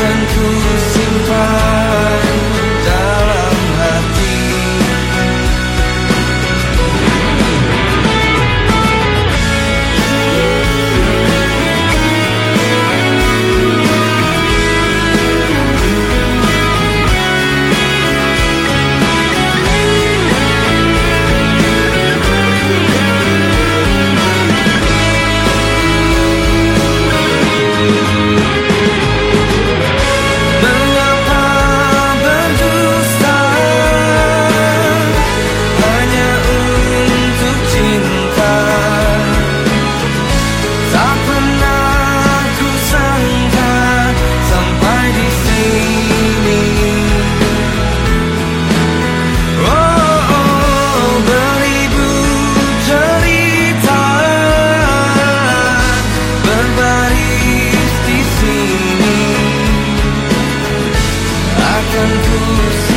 akan ku simpan Thank you.